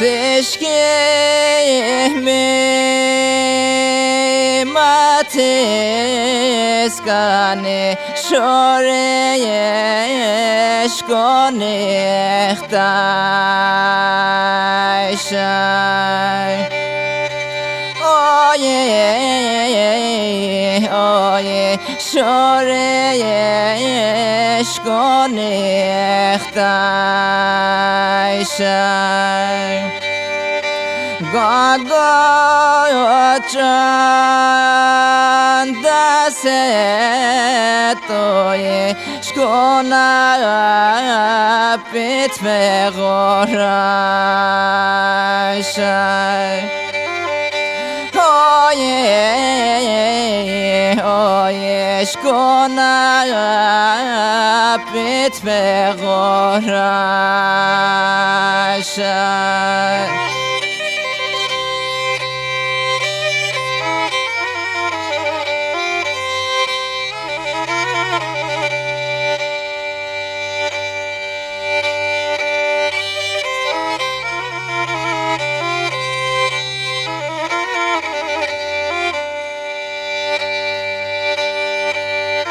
دستش که مهمت از کنه شورش کنه اختشای شوره کنه اختشای Aisha God go chanda se toye shkona pit کتب قرآن شد.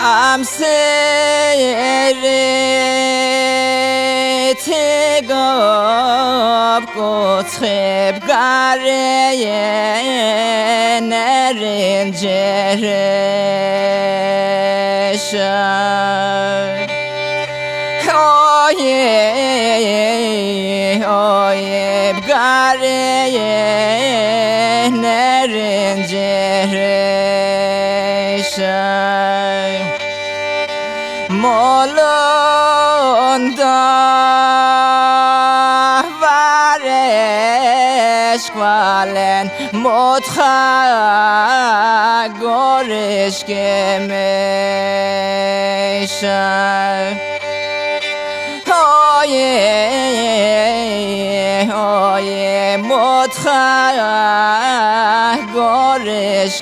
am seret gob kotrep gare nerin cereşa Oye, oye, gare nerin cereşa مولند ورش قلن مطرح گریش کمیش، آهی آهی آهی مطرح گریش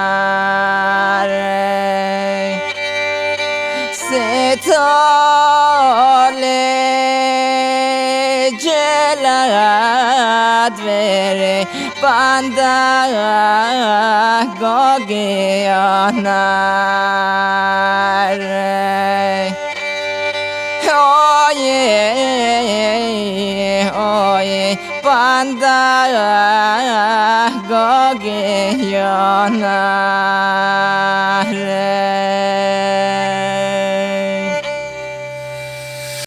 tale celat vere banda gogeonar oye oye banda gogeonar